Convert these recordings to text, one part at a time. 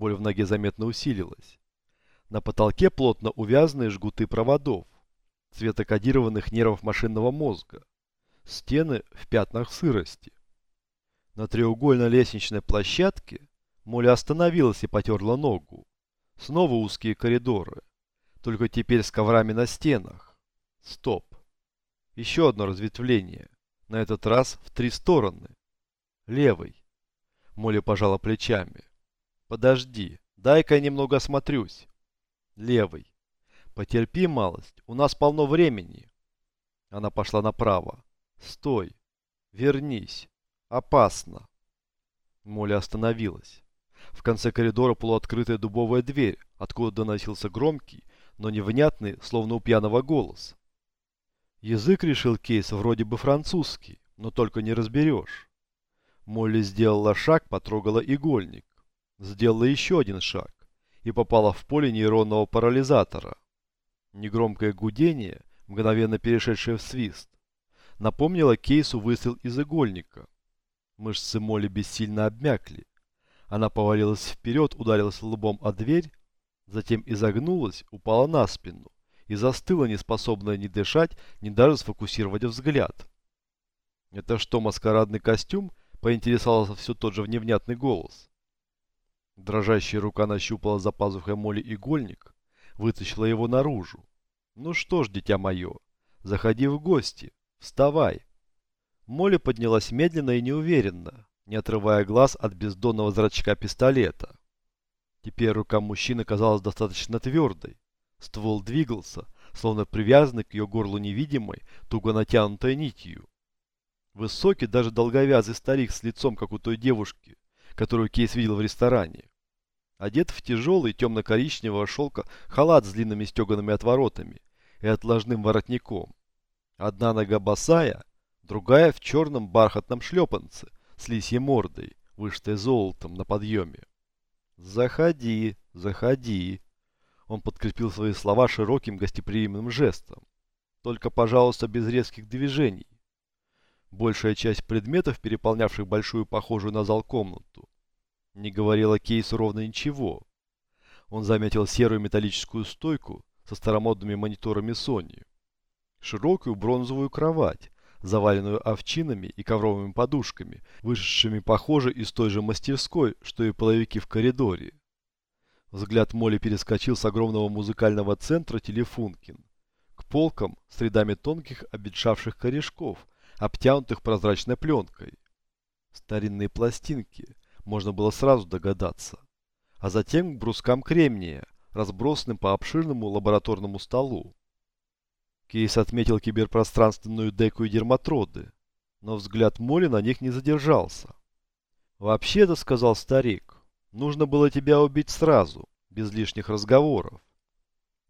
Боль в ноге заметно усилилась. На потолке плотно увязанные жгуты проводов, цветокодированных нервов машинного мозга. Стены в пятнах сырости. На треугольной лестничной площадке Моля остановилась и потерла ногу. Снова узкие коридоры. Только теперь с коврами на стенах. Стоп. Еще одно разветвление. На этот раз в три стороны. Левый. Молли пожала плечами. Подожди, дай-ка я немного осмотрюсь. Левый. Потерпи малость, у нас полно времени. Она пошла направо. Стой. Вернись. Опасно. Молли остановилась. В конце коридора полуоткрытая дубовая дверь, откуда доносился громкий, но невнятный, словно у пьяного голос. Язык, решил Кейс, вроде бы французский, но только не разберешь. Молли сделала шаг, потрогала игольник. Сделала еще один шаг и попала в поле нейронного парализатора. Негромкое гудение, мгновенно перешедшее в свист, напомнило Кейсу выстрел из игольника. Мышцы Молли бессильно обмякли. Она повалилась вперед, ударилась лбом о дверь, затем изогнулась, упала на спину и застыла, неспособная ни дышать, ни даже сфокусировать взгляд. «Это что, маскарадный костюм?» Поинтересовался все тот же невнятный голос. Дрожащая рука нащупала за пазухой Молли игольник, вытащила его наружу. «Ну что ж, дитя мое, заходи в гости, вставай!» Молли поднялась медленно и неуверенно, не отрывая глаз от бездонного зрачка пистолета. Теперь рука мужчины казалась достаточно твердой. Ствол двигался, словно привязанный к ее горлу невидимой, туго натянутой нитью. Высокий, даже долговязый старик с лицом, как у той девушки, которую Кейс видел в ресторане. Одет в тяжелый темно-коричневого шелка халат с длинными стеганными отворотами и отложным воротником. Одна нога босая, другая в черном бархатном шлепанце с лисьей мордой, вышитой золотом на подъеме. «Заходи, заходи!» Он подкрепил свои слова широким гостеприимным жестом. «Только, пожалуйста, без резких движений. Большая часть предметов, переполнявших большую похожую на зал комнату, не говорила Кейсу ровно ничего. Он заметил серую металлическую стойку со старомодными мониторами Sony, широкую бронзовую кровать, заваленную овчинами и ковровыми подушками, вышедшими, похоже, из той же мастерской, что и половики в коридоре. Взгляд Молли перескочил с огромного музыкального центра Телефункин к полкам с рядами тонких обветшавших корешков, обтянутых прозрачной пленкой. Старинные пластинки, можно было сразу догадаться. А затем к брускам кремния, разбросанным по обширному лабораторному столу. Кейс отметил киберпространственную деку и дерматроды, но взгляд Молли на них не задержался. «Вообще-то», — сказал старик, — «нужно было тебя убить сразу, без лишних разговоров».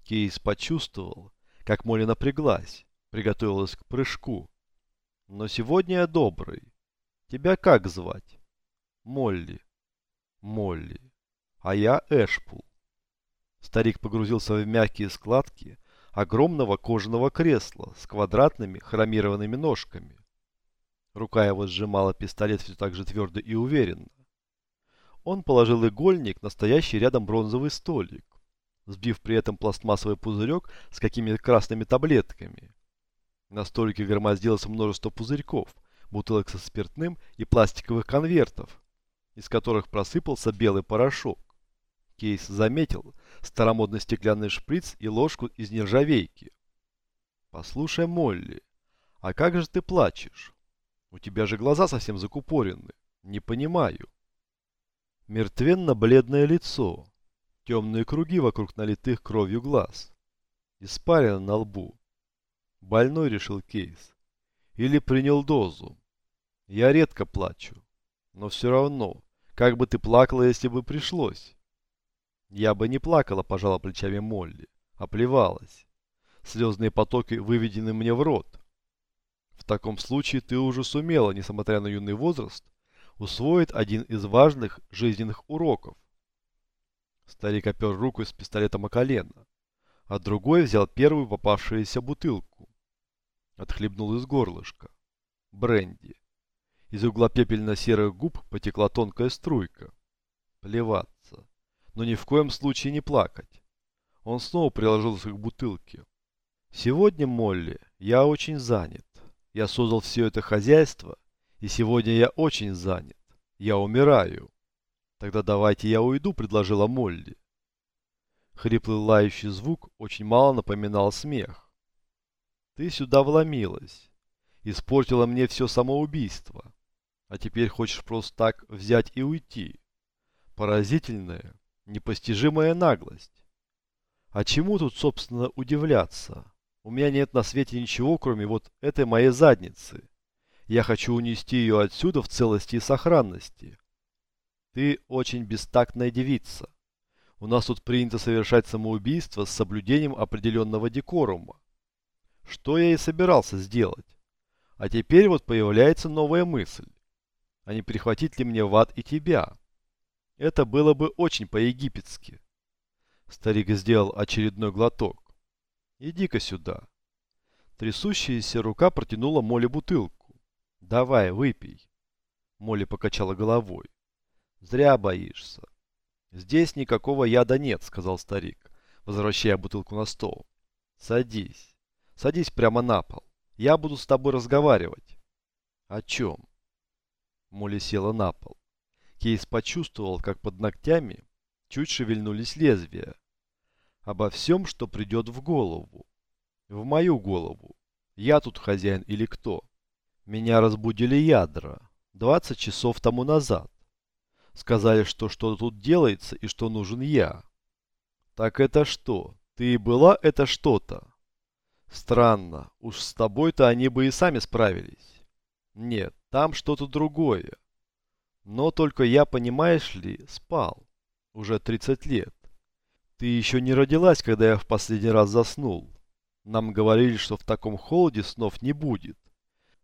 Кейс почувствовал, как Молли напряглась, приготовилась к прыжку. Но сегодня я добрый. Тебя как звать? Молли. Молли. А я Эшпул. Старик погрузился в мягкие складки огромного кожаного кресла с квадратными хромированными ножками. Рука его сжимала пистолет все так же твердо и уверенно. Он положил игольник на стоящий рядом бронзовый столик, сбив при этом пластмассовый пузырек с какими-то красными таблетками. На столике громоздилось множество пузырьков, бутылок со спиртным и пластиковых конвертов, из которых просыпался белый порошок. Кейс заметил старомодный стеклянный шприц и ложку из нержавейки. «Послушай, Молли, а как же ты плачешь? У тебя же глаза совсем закупорены. Не понимаю». Мертвенно-бледное лицо, темные круги вокруг налитых кровью глаз, испарина на лбу. Больной, решил Кейс. Или принял дозу. Я редко плачу. Но все равно, как бы ты плакала, если бы пришлось? Я бы не плакала, пожала плечами Молли, а плевалась. Слезные потоки выведены мне в рот. В таком случае ты уже сумела, несмотря на юный возраст, усвоить один из важных жизненных уроков. Старик опер руку с пистолетом о колено, а другой взял первую попавшуюся бутылку. Отхлебнул из горлышка. Бренди. Из угла пепельно-серых губ потекла тонкая струйка. Плеваться. но ни в коем случае не плакать. Он снова приложился к бутылке. Сегодня, Молли, я очень занят. Я создал все это хозяйство, и сегодня я очень занят. Я умираю. Тогда давайте я уйду, предложила Молли. Хриплый лающий звук очень мало напоминал смех. Ты сюда вломилась. Испортила мне все самоубийство. А теперь хочешь просто так взять и уйти. Поразительная, непостижимая наглость. А чему тут, собственно, удивляться? У меня нет на свете ничего, кроме вот этой моей задницы. Я хочу унести ее отсюда в целости и сохранности. Ты очень бестактная девица. У нас тут принято совершать самоубийство с соблюдением определенного декорума. Что я и собирался сделать. А теперь вот появляется новая мысль. А не прихватить ли мне в ад и тебя? Это было бы очень по-египетски. Старик сделал очередной глоток. Иди-ка сюда. Трясущаяся рука протянула Молли бутылку. Давай, выпей. Молли покачала головой. Зря боишься. «Здесь никакого яда нет», — сказал старик, возвращая бутылку на стол. «Садись. Садись прямо на пол. Я буду с тобой разговаривать». «О чем?» Молли села на пол. Кейс почувствовал, как под ногтями чуть шевельнулись лезвия. Обо всем, что придет в голову. В мою голову. Я тут хозяин или кто? Меня разбудили ядра. 20 часов тому назад. Сказали, что что тут делается и что нужен я. Так это что? Ты и была это что-то? Странно. Уж с тобой-то они бы и сами справились. Нет, там что-то другое. Но только я, понимаешь ли, спал. Уже 30 лет. Ты еще не родилась, когда я в последний раз заснул. Нам говорили, что в таком холоде снов не будет.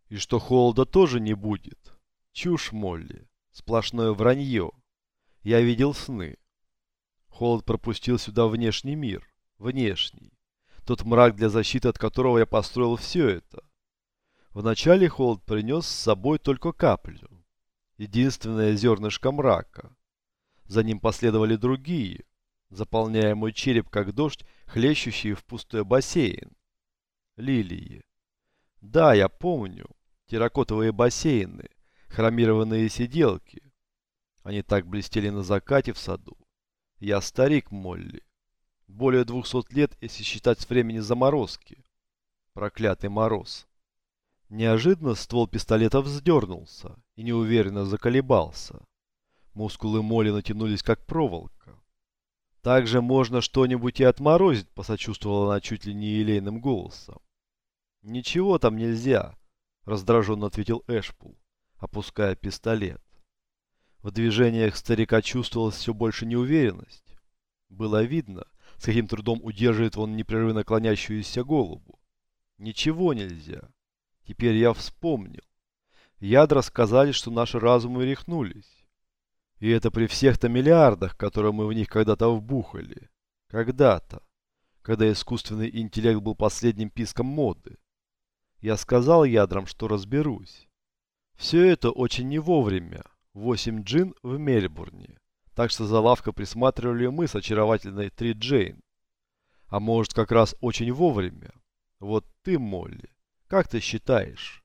И что холода тоже не будет. Чушь, Молли. Сплошное вранье. Я видел сны. Холод пропустил сюда внешний мир. Внешний. Тот мрак, для защиты от которого я построил все это. Вначале холод принес с собой только каплю. Единственное зернышко мрака. За ним последовали другие, заполняя мой череп, как дождь, хлещущий в пустой бассейн. Лилии. Да, я помню. Терракотовые бассейны хромированные сиделки. Они так блестели на закате в саду. Я старик, Молли. Более двухсот лет, если считать с времени заморозки. Проклятый мороз. Неожиданно ствол пистолета вздернулся и неуверенно заколебался. Мускулы Молли натянулись как проволока. «Также можно что-нибудь и отморозить», — посочувствовала она чуть ли не елейным голосом. «Ничего там нельзя», — раздраженно ответил Эшпул опуская пистолет. В движениях старика чувствовалась все больше неуверенность. Было видно, с каким трудом удерживает он непрерывно клонящуюся голову. Ничего нельзя. Теперь я вспомнил. Ядра сказали, что наши разумы рехнулись. И это при всех-то миллиардах, которые мы в них когда-то вбухали. Когда-то. Когда искусственный интеллект был последним писком моды. Я сказал ядрам, что разберусь. Все это очень не вовремя. Восемь джин в Мельбурне. Так что за лавкой присматривали мы с очаровательной Три Джейн. А может как раз очень вовремя. Вот ты, Молли, как ты считаешь?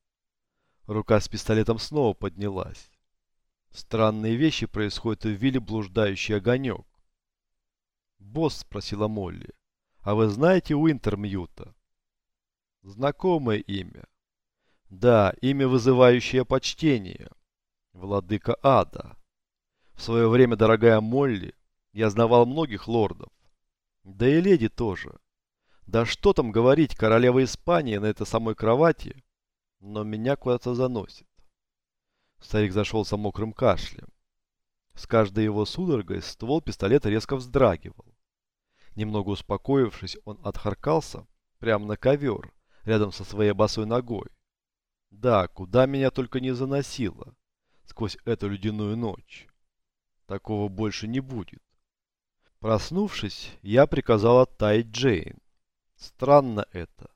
Рука с пистолетом снова поднялась. Странные вещи происходят в вилле блуждающий огонек. «Босс», — спросила Молли, — «а вы знаете Уинтермьюта?» «Знакомое имя. Да, имя, вызывающее почтение. Владыка ада. В свое время, дорогая Молли, я знавал многих лордов. Да и леди тоже. Да что там говорить, королева Испании на этой самой кровати, но меня куда-то заносит. Старик зашелся мокрым кашлем. С каждой его судорогой ствол пистолета резко вздрагивал. Немного успокоившись, он отхаркался прямо на ковер, рядом со своей босой ногой. Да, куда меня только не заносило сквозь эту ледяную ночь. Такого больше не будет. Проснувшись, я приказал оттаять Джейн. Странно это.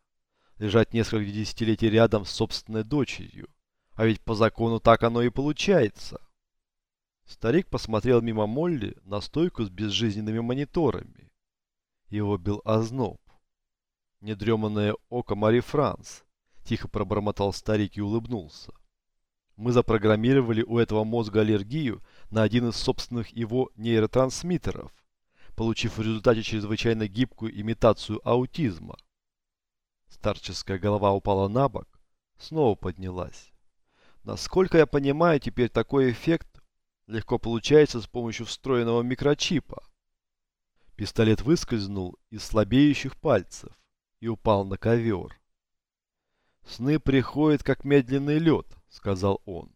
Лежать несколько десятилетий рядом с собственной дочерью. А ведь по закону так оно и получается. Старик посмотрел мимо Молли на стойку с безжизненными мониторами. Его бил озноб. Недреманное око Мари Франс, тихо пробормотал старик и улыбнулся. Мы запрограммировали у этого мозга аллергию на один из собственных его нейротрансмиттеров, получив в результате чрезвычайно гибкую имитацию аутизма. Старческая голова упала на бок, снова поднялась. Насколько я понимаю, теперь такой эффект легко получается с помощью встроенного микрочипа. Пистолет выскользнул из слабеющих пальцев и упал на ковер. «Сны приходят, как медленный лед», — сказал он.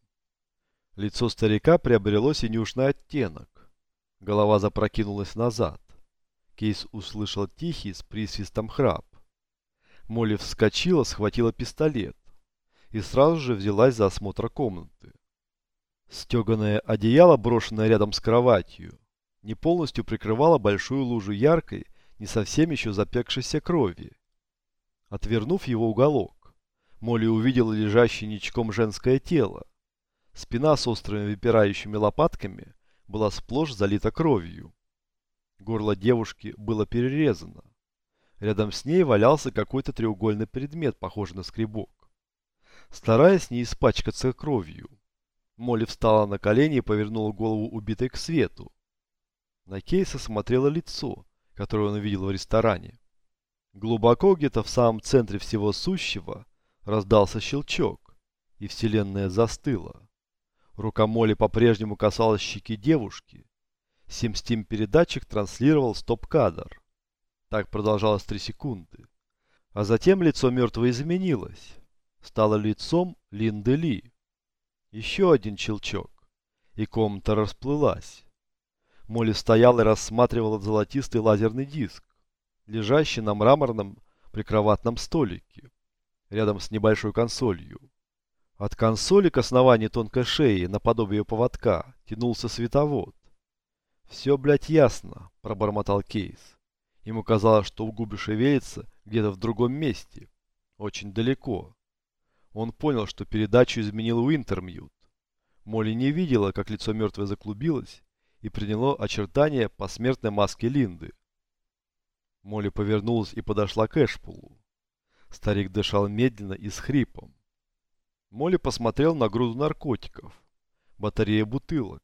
Лицо старика приобрело синюшный оттенок. Голова запрокинулась назад. Кейс услышал тихий с присвистом храп. Молли вскочила, схватила пистолет и сразу же взялась за осмотр комнаты. Стеганое одеяло, брошенное рядом с кроватью, не полностью прикрывало большую лужу яркой, не совсем еще запекшейся крови. Отвернув его уголок, Молли увидела лежащее ничком женское тело. Спина с острыми выпирающими лопатками была сплошь залита кровью. Горло девушки было перерезано. Рядом с ней валялся какой-то треугольный предмет, похожий на скребок. Стараясь не испачкаться кровью, Молли встала на колени и повернула голову убитой к свету. На Кейса смотрело лицо, которое он увидел в ресторане. Глубоко где-то в самом центре всего сущего раздался щелчок, и вселенная застыла. Рука Молли по-прежнему касалась щеки девушки. Сим-стим-передатчик транслировал стоп-кадр. Так продолжалось три секунды. А затем лицо мертвой изменилось. Стало лицом Линды Ли. Еще один щелчок, и комната расплылась. Молли стояла и рассматривала золотистый лазерный диск, лежащий на мраморном прикроватном столике, рядом с небольшой консолью. От консоли к основанию тонкой шеи, наподобие поводка, тянулся световод. «Все, блядь, ясно», – пробормотал Кейс. Ему казалось, что у губы шевелится где-то в другом месте, очень далеко. Он понял, что передачу изменил Уинтермьют. Молли не видела, как лицо мертвой заклубилось и приняло очертания посмертной маски Линды. Молли повернулась и подошла к Эшпулу. Старик дышал медленно и с хрипом. Молли посмотрел на груду наркотиков, батарею бутылок.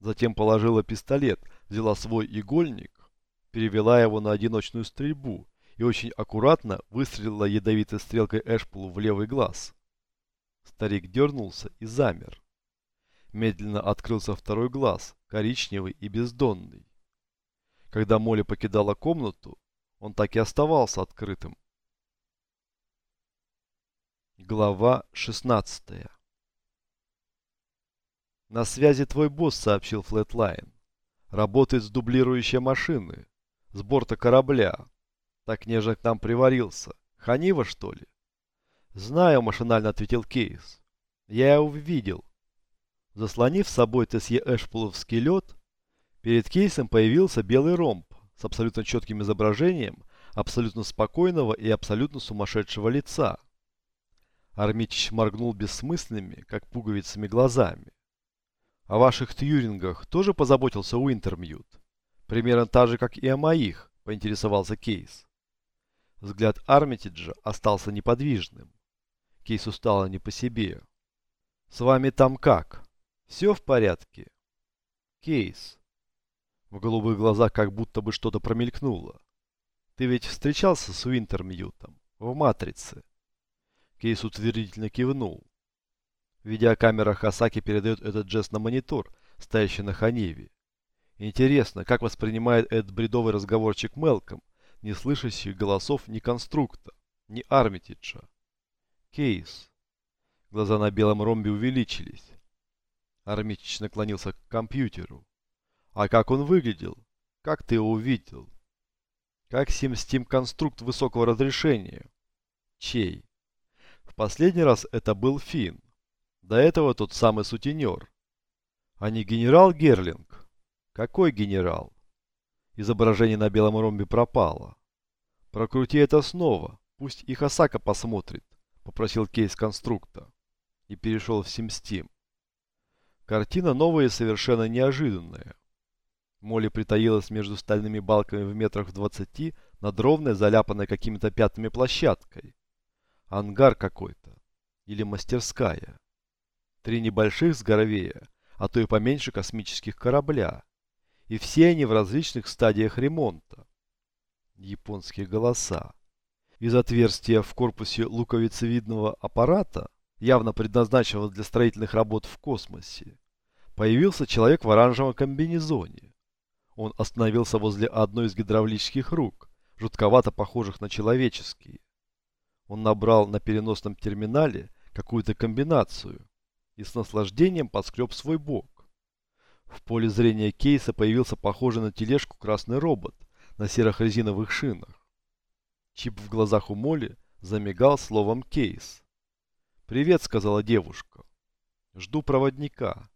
Затем положила пистолет, взяла свой игольник, перевела его на одиночную стрельбу и очень аккуратно выстрелила ядовитой стрелкой Эшпулу в левый глаз. Старик дернулся и замер. Медленно открылся второй глаз, коричневый и бездонный. Когда Молли покидала комнату, он так и оставался открытым. Глава 16 «На связи твой босс», — сообщил Флетлайн. «Работает с дублирующей машины, с борта корабля. Так нежно к нам приварился. Ханива, что ли? Знаю, машинально ответил Кейс. Я его видел. Заслонив с собой ТСЕ Эшпуловский лед, перед Кейсом появился белый ромб с абсолютно четким изображением абсолютно спокойного и абсолютно сумасшедшего лица. Армичич моргнул бессмысленными, как пуговицами, глазами. О ваших тьюрингах тоже позаботился Уинтермьют? Примерно так же, как и о моих, поинтересовался Кейс. Взгляд Армитиджа остался неподвижным. Кейсу стало не по себе. «С вами там как? Все в порядке?» «Кейс». В голубых глазах как будто бы что-то промелькнуло. «Ты ведь встречался с Уинтермьютом в «Матрице»?» Кейс утвердительно кивнул. Видеокамера Хасаки передает этот жест на монитор, стоящий на Ханеве. Интересно, как воспринимает этот бредовый разговорчик Мелком, не слышащий голосов ни конструкта, ни Армитиджа. Кейс. Глаза на белом ромбе увеличились. Армитидж наклонился к компьютеру. А как он выглядел? Как ты его увидел? Как Steam конструкт высокого разрешения? Чей? Последний раз это был Финн. До этого тот самый сутенер. А не генерал Герлинг? Какой генерал? Изображение на белом ромбе пропало. Прокрути это снова, пусть и Хасака посмотрит, попросил кейс конструкта. И перешел в SimSteam. Картина новая и совершенно неожиданная. Молли притаилась между стальными балками в метрах в двадцати над ровной, заляпанной какими-то пятнами площадкой. Ангар какой-то. Или мастерская. Три небольших сгоровея, а то и поменьше космических корабля. И все они в различных стадиях ремонта. Японские голоса. Из отверстия в корпусе луковицевидного аппарата, явно предназначенного для строительных работ в космосе, появился человек в оранжевом комбинезоне. Он остановился возле одной из гидравлических рук, жутковато похожих на человеческие. Он набрал на переносном терминале какую-то комбинацию и с наслаждением поскреб свой бок. В поле зрения Кейса появился похожий на тележку красный робот на серых резиновых шинах. Чип в глазах у Молли замигал словом «кейс». «Привет», — сказала девушка. «Жду проводника».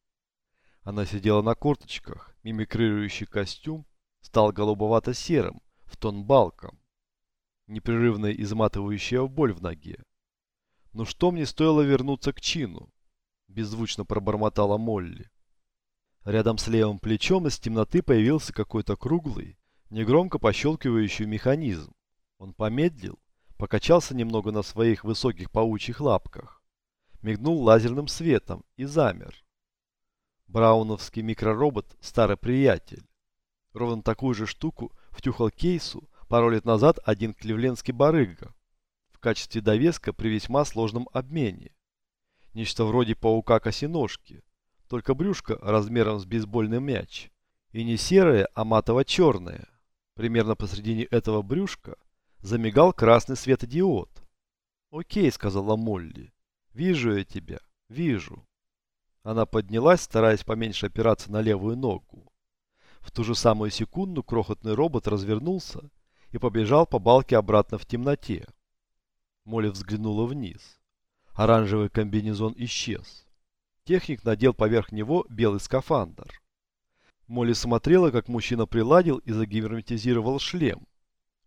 Она сидела на корточках, мимикрирующий костюм стал голубовато-серым, в тон балкам. Непрерывная изматывающая боль в ноге. «Ну что мне стоило вернуться к чину?» Беззвучно пробормотала Молли. Рядом с левым плечом из темноты появился какой-то круглый, негромко пощелкивающий механизм. Он помедлил, покачался немного на своих высоких паучьих лапках, мигнул лазерным светом и замер. Брауновский микроробот – старый приятель. Ровно такую же штуку втюхал кейсу пару лет назад один кливлендский барыга в качестве довеска при весьма сложном обмене. Нечто вроде паука-косиножки, только брюшко размером с бейсбольный мяч. И не серое, а матово-черное. Примерно посредине этого брюшка замигал красный светодиод. «Окей», — сказала Молли. «Вижу я тебя. Вижу». Она поднялась, стараясь поменьше опираться на левую ногу. В ту же самую секунду крохотный робот развернулся и побежал по балке обратно в темноте. Молли взглянула вниз. Оранжевый комбинезон исчез. Техник надел поверх него белый скафандр. Молли смотрела, как мужчина приладил и загерметизировал шлем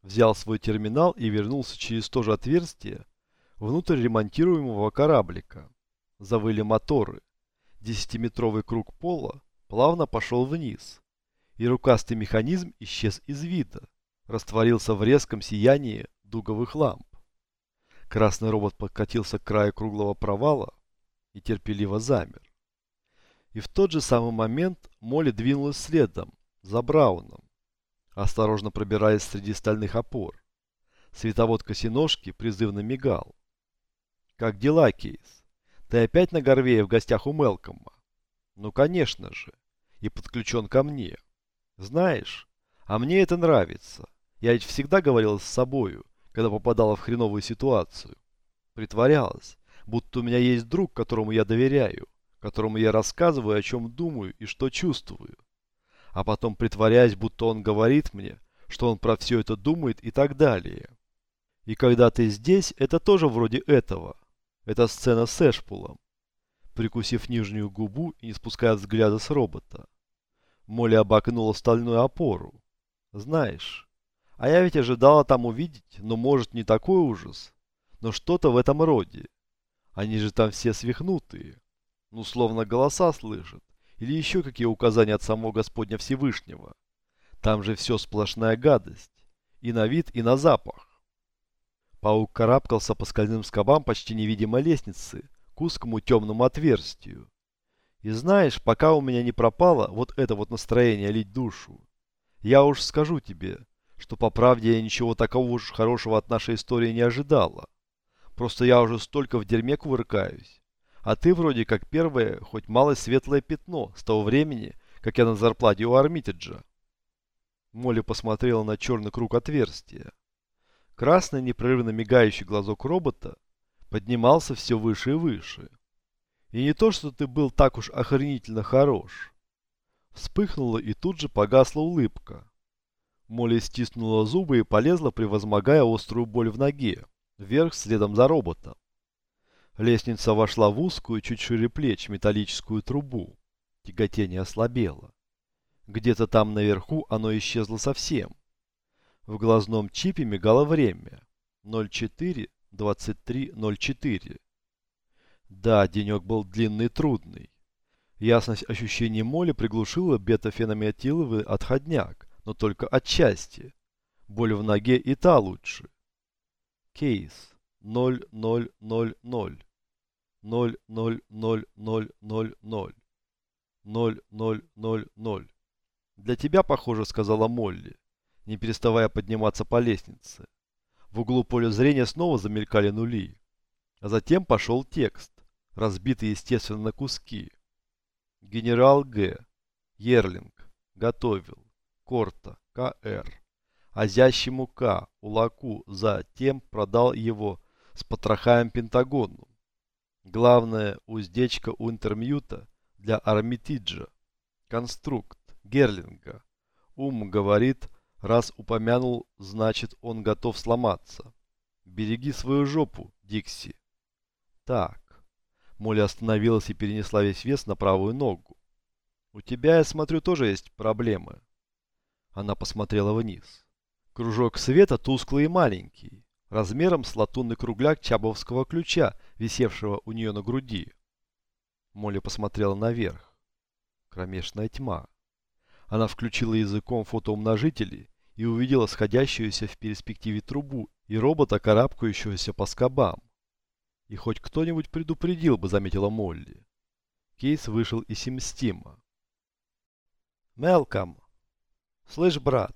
взял свой терминал и вернулся через то же отверстие внутрь ремонтируемого кораблика. Завыли моторы. Десятиметровый круг пола плавно пошел вниз, и рукастый механизм исчез из вида, растворился в резком сиянии дуговых ламп. Красный робот подкатился к краю круглого провала и терпеливо замер. И в тот же самый момент Молли двинулась следом, за Брауном осторожно пробираясь среди стальных опор. Световод косиножки призывно мигал. «Как дела, Кейс? Ты опять на Горвее в гостях у Мелкома?» «Ну, конечно же. И подключен ко мне. Знаешь, а мне это нравится. Я ведь всегда говорила с собою, когда попадала в хреновую ситуацию. Притворялась, будто у меня есть друг, которому я доверяю, которому я рассказываю, о чем думаю и что чувствую а потом притворяясь, будто он говорит мне, что он про все это думает и так далее. И когда ты здесь, это тоже вроде этого. Это сцена с Эшпулом. Прикусив нижнюю губу и не спуская взгляда с робота. Молли обогнула стальную опору. Знаешь, а я ведь ожидала там увидеть, ну может не такой ужас, но что-то в этом роде. Они же там все свихнутые. Ну словно голоса слышат или еще какие указания от самого Господня Всевышнего. Там же все сплошная гадость. И на вид, и на запах. Паук карабкался по скальным скобам почти невидимой лестницы к узкому темному отверстию. И знаешь, пока у меня не пропало вот это вот настроение лить душу, я уж скажу тебе, что по правде я ничего такого уж хорошего от нашей истории не ожидала. Просто я уже столько в дерьме кувыркаюсь, а ты вроде как первое, хоть малое светлое пятно с того времени, как я на зарплате у Армитеджа. Молли посмотрела на черный круг отверстия. Красный, непрерывно мигающий глазок робота поднимался все выше и выше. И не то, что ты был так уж охренительно хорош. Вспыхнула и тут же погасла улыбка. Молли стиснула зубы и полезла, превозмогая острую боль в ноге, вверх следом за роботом. Лестница вошла в узкую, чуть шире плеч, металлическую трубу. Тяготение ослабело. Где-то там наверху оно исчезло совсем. В глазном чипе мигало время. 04-23-04. Да, денек был длинный и трудный. Ясность ощущений моли приглушила бета-фенометиловый отходняк, но только отчасти. Боль в ноге и та лучше. Кейс 0000 00000 0000 Для тебя, похоже, сказала Молли, не переставая подниматься по лестнице. В углу поля зрения снова замелькали нули. А затем пошел текст, разбитый, естественно, на куски. Генерал Г. Ерлинг. Готовил. Корта. К.Р. Азящему К. Улаку затем продал его с потрохаем Пентагону. Главное уздечка у Интермьюта для Армитиджа. Конструкт. Герлинга. Ум говорит, раз упомянул, значит он готов сломаться. Береги свою жопу, Дикси. Так. Молли остановилась и перенесла весь вес на правую ногу. У тебя, я смотрю, тоже есть проблемы. Она посмотрела вниз. Кружок света тусклый и маленький, размером с латунный кругляк чабовского ключа, висевшего у нее на груди. Молли посмотрела наверх. Кромешная тьма. Она включила языком фотоумножители и увидела сходящуюся в перспективе трубу и робота, карабкающегося по скобам. И хоть кто-нибудь предупредил бы, заметила Молли. Кейс вышел из Симстима. Мелком. Слышь, брат,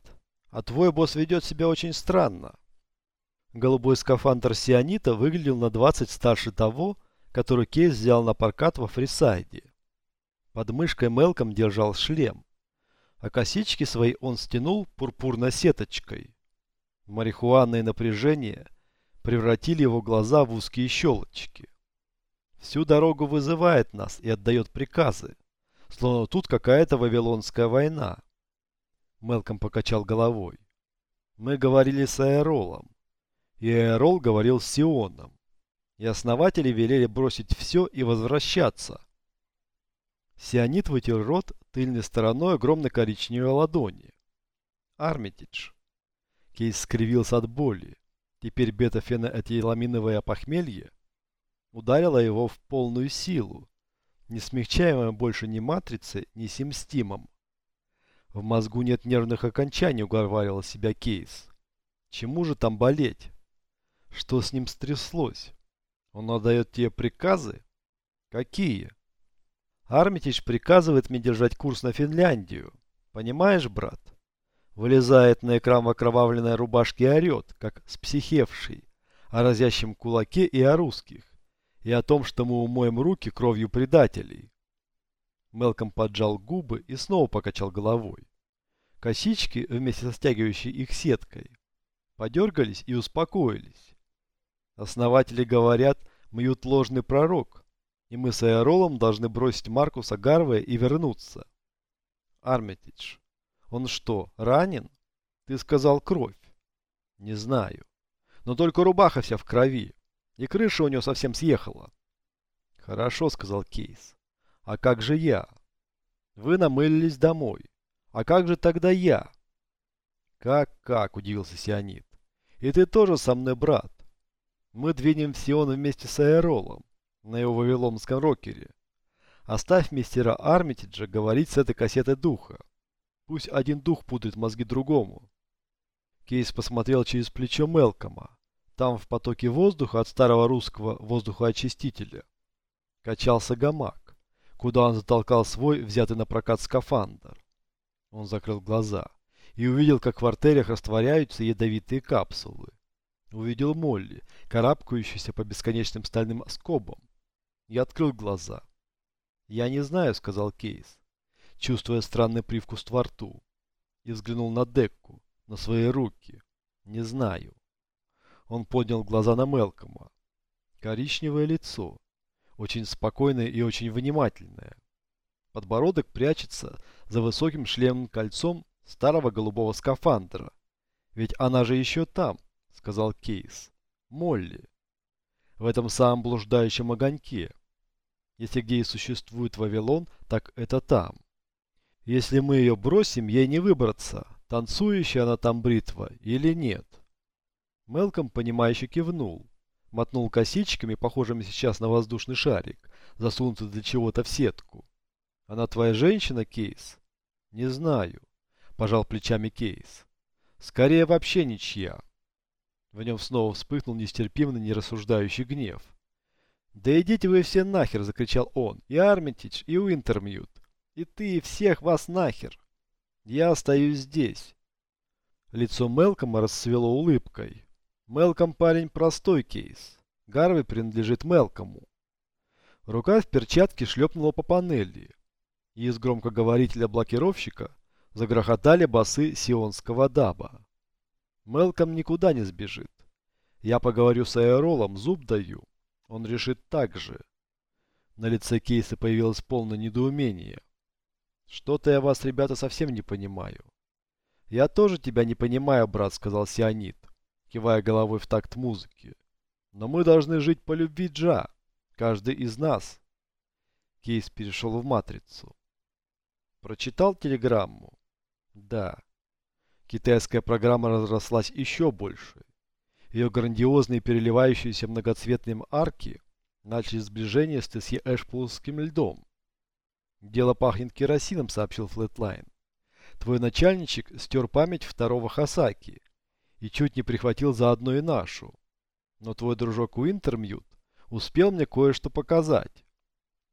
а твой босс ведет себя очень странно. Голубой скафандр Сионита выглядел на 20 старше того, который Кейс взял на прокат во Фрисайде. Под мышкой Мелком держал шлем, а косички свои он стянул пурпурной сеточкой. Марихуанное напряжение превратили его глаза в узкие щелочки. Всю дорогу вызывает нас и отдает приказы, словно тут какая-то вавилонская война. Мелком покачал головой. Мы говорили с Аэролом, и Аэрол говорил с Сионом, и основатели велели бросить все и возвращаться. Сионит вытер рот тыльной стороной огромной коричневой ладони. Армитидж. Кейс скривился от боли. Теперь бета-феноэтиламиновое похмелье ударило его в полную силу, не смягчаемое больше ни матрицей, ни симстимом. В мозгу нет нервных окончаний, уговаривал себя Кейс. Чему же там болеть? Что с ним стряслось? Он отдает тебе приказы? Какие? Армитич приказывает мне держать курс на Финляндию. Понимаешь, брат? Вылезает на экран в окровавленной рубашке и орет, как спсихевший, о разящем кулаке и о русских, и о том, что мы умоем руки кровью предателей. Мелком поджал губы и снова покачал головой. Косички, вместе со стягивающей их сеткой, подергались и успокоились. Основатели говорят, мьют ложный пророк, и мы с Аэролом должны бросить Маркуса Гарвея и вернуться. Армитидж. Он что, ранен? Ты сказал кровь. Не знаю. Но только рубаха вся в крови, и крыша у него совсем съехала. Хорошо, сказал Кейс. А как же я? Вы намылились домой. А как же тогда я? Как-как, удивился Сионит. И ты тоже со мной, брат. Мы двинем в Сион вместе с Аэролом на его вавилонском рокере. Оставь мистера Армитиджа говорить с этой кассетой духа. Пусть один дух путает мозги другому. Кейс посмотрел через плечо Мелкома. Там в потоке воздуха от старого русского воздухоочистителя качался гамак куда он затолкал свой, взятый на прокат скафандр. Он закрыл глаза и увидел, как в артериях растворяются ядовитые капсулы. Увидел Молли, карабкающуюся по бесконечным стальным скобам. И открыл глаза. «Я не знаю», — сказал Кейс, чувствуя странный привкус во рту. И взглянул на Декку, на свои руки. «Не знаю». Он поднял глаза на Мелкома. Коричневое лицо, очень спокойная и очень внимательная. Подбородок прячется за высоким шлемным кольцом старого голубого скафандра. Ведь она же еще там, сказал Кейс. Молли. В этом самом блуждающем огоньке. Если где и существует Вавилон, так это там. Если мы ее бросим, ей не выбраться, танцующая она там бритва или нет. Мэлком, понимающе кивнул мотнул косичками, похожими сейчас на воздушный шарик, засунутый для чего-то в сетку. Она твоя женщина, Кейс? Не знаю, пожал плечами Кейс. Скорее вообще ничья. В нем снова вспыхнул нестерпимый, нерассуждающий гнев. «Да идите вы все нахер!» – закричал он. «И Армитидж, и Уинтермьют, и ты, и всех вас нахер! Я остаюсь здесь!» Лицо Мелкома расцвело улыбкой. Мелком парень простой кейс. Гарви принадлежит Мелкому. Рука в перчатке шлепнула по панели. И из громкоговорителя блокировщика загрохотали басы сионского даба. Мелком никуда не сбежит. Я поговорю с аэролом, зуб даю. Он решит так же. На лице Кейса появилось полное недоумение. Что-то я вас, ребята, совсем не понимаю. «Я тоже тебя не понимаю, брат», — сказал Сионит, кивая головой в такт музыки. «Но мы должны жить по любви Джа, каждый из нас». Кейс перешел в матрицу. Прочитал телеграмму? Да. Китайская программа разрослась еще больше. Ее грандиозные переливающиеся многоцветным арки начали сближение с Тессье-Эшпуловским льдом. «Дело пахнет керосином», — сообщил Флетлайн. Твой начальничек стер память второго Хасаки и чуть не прихватил заодно и нашу. Но твой дружок Уинтермьют успел мне кое-что показать.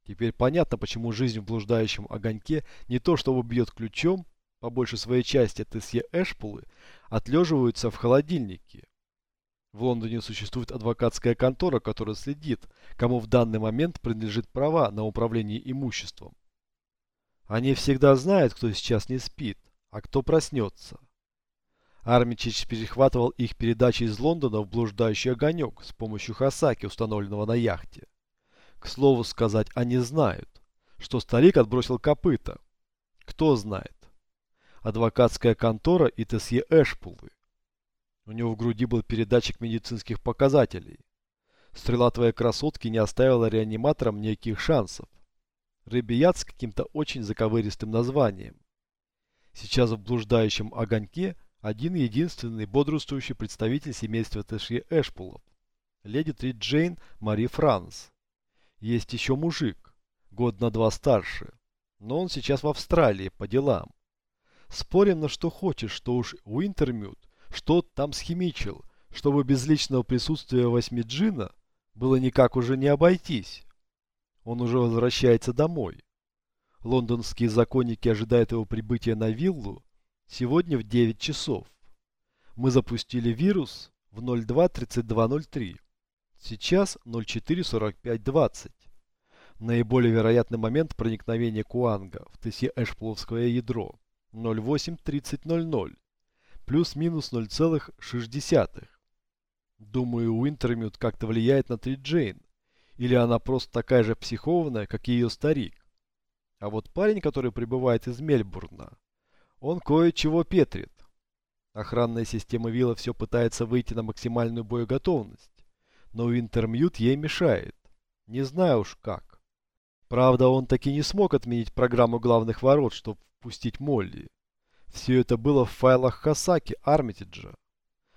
Теперь понятно, почему жизнь в блуждающем огоньке не то чтобы бьет ключом, по большей своей части Тессье-Эшпулы отлеживаются в холодильнике. В Лондоне существует адвокатская контора, которая следит, кому в данный момент принадлежит права на управление имуществом. Они всегда знают, кто сейчас не спит, а кто проснется. Армичич перехватывал их передачи из Лондона в блуждающий огонек с помощью Хасаки, установленного на яхте. К слову сказать, они знают, что старик отбросил копыта. Кто знает? Адвокатская контора и ТСЕ Эшпулы. У него в груди был передатчик медицинских показателей. Стрела твоей красотки не оставила реаниматорам никаких шансов рыбий с каким-то очень заковыристым названием. Сейчас в блуждающем огоньке один единственный бодрствующий представитель семейства Тэшье Эшпулов. Леди Трид Джейн Мари Франс. Есть еще мужик, год на два старше, но он сейчас в Австралии по делам. Спорим на что хочешь, что уж Уинтермют, что там схимичил, чтобы без личного присутствия восьми джина было никак уже не обойтись. Он уже возвращается домой. Лондонские законники ожидают его прибытия на виллу сегодня в 9 часов. Мы запустили вирус в 023203. Сейчас 044520. Наиболее вероятный момент проникновения Куанга в ТС Эшпловское ядро 083000 плюс-минус 0,6. Думаю, Уинтермют как-то влияет на Триджейн, или она просто такая же психованная, как и ее старик. А вот парень, который прибывает из Мельбурна, он кое-чего петрит. Охранная система виллы все пытается выйти на максимальную боеготовность, но Уинтермьют ей мешает. Не знаю уж как. Правда, он таки не смог отменить программу главных ворот, чтобы впустить Молли. Все это было в файлах Хасаки Армитиджа.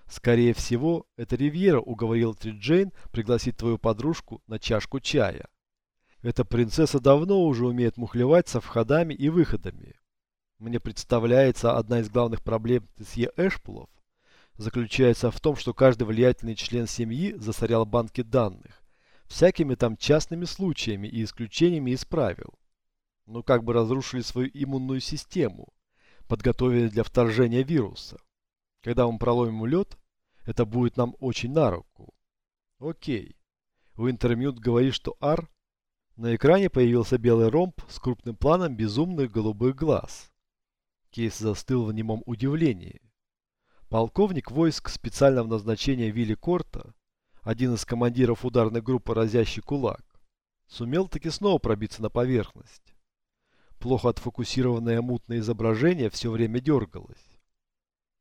Скорее всего, это Ривьера уговорил Триджейн пригласить твою подружку на чашку чая. Эта принцесса давно уже умеет мухлевать со входами и выходами. Мне представляется, одна из главных проблем Тесье Эшпулов заключается в том, что каждый влиятельный член семьи засорял банки данных всякими там частными случаями и исключениями из правил. Ну как бы разрушили свою иммунную систему, подготовили для вторжения вируса. Когда мы проломим лед, это будет нам очень на руку. Окей. Уинтермют говорит, что Ар... На экране появился белый ромб с крупным планом безумных голубых глаз. Кейс застыл в немом удивлении. Полковник войск специального назначения Вилли Корта, один из командиров ударной группы «Разящий кулак», сумел таки снова пробиться на поверхность. Плохо отфокусированное мутное изображение все время дергалось.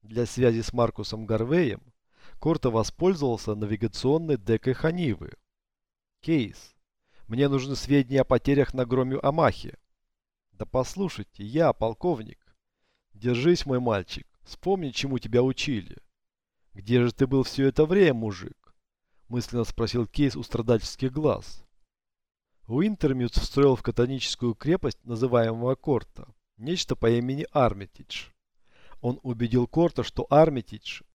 Для связи с Маркусом Гарвеем Корта воспользовался навигационной декой Ханивы. Кейс. Мне нужны сведения о потерях на Громе Омахе. Да послушайте, я, полковник. Держись, мой мальчик. Вспомни, чему тебя учили. Где же ты был все это время, мужик? Мысленно спросил Кейс у страдальческих глаз. Уинтермьют встроил в кататоническую крепость называемого Корта нечто по имени Армитидж. Он убедил Корта, что Армитидж